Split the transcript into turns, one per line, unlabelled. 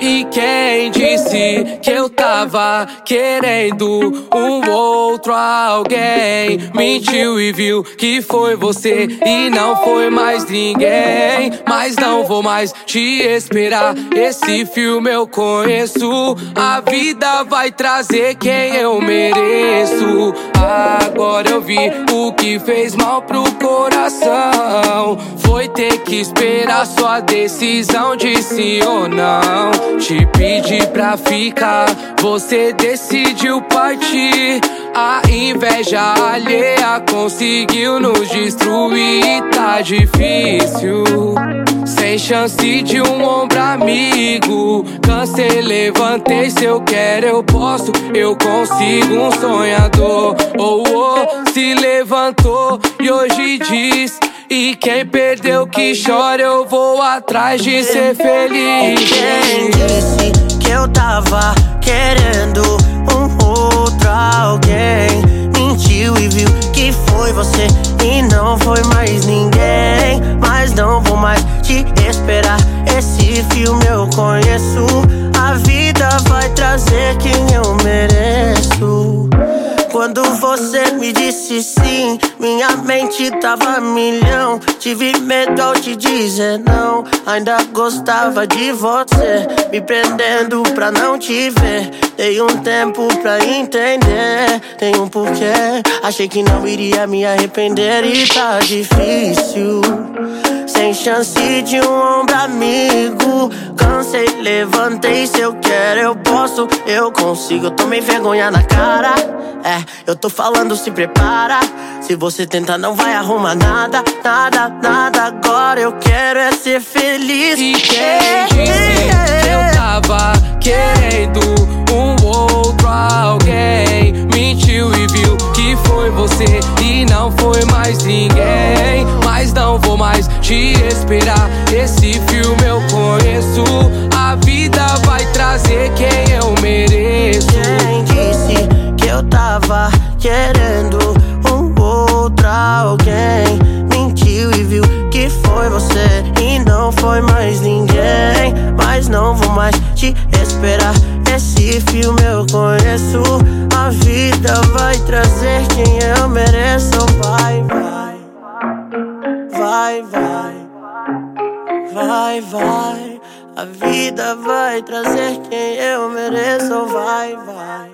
E quem disse que eu tava querendo um outro alguém? Mentiu e viu que foi você e não foi mais ninguém. Mas não vou mais te esperar. Esse filme eu conheço. A vida vai trazer quem eu mereço. Agora eu vi o que fez mal pro coração. Foi ter que esperar sua decisão de sim ou não. Te pedi pra ficar, você decidiu partir. A inveja alheia conseguiu nos destruir. Tá difícil, sem chance de um ombro amigo. Cansei, levantei. Se eu quero, eu posso, eu consigo. Um sonhador, oh, oh, se levantou e hoje diz. E quem perdeu que chora, eu vou atrás de ser feliz.
Quem disse que eu tava querendo quem eu mereço. Quando você me disse sim, minha mente tava milhão. Tive medo ao te dizer não. Ainda gostava de você, me prendendo pra não te ver. Dei um tempo pra entender, tem um porquê. Achei que não iria me arrepender e tá difícil. Sem chance de um ombro amigo. Cansei, levantei. Se eu quero, eu posso, eu consigo. Tomei vergonha na cara. É, eu tô falando, se prepara. Se você tentar, não vai arrumar nada, nada, nada. Agora eu quero é ser feliz.
E quem disse que eu tava querendo um outro alguém? Mentiu e viu que foi você e não foi mais ninguém. Mas não vou mais te esperar. Esse
não vou mais te esperar. Esse filme eu conheço. A vida vai trazer quem eu mereço. Vai, vai, vai, vai, vai, vai. A vida vai trazer quem eu mereço. Vai, vai.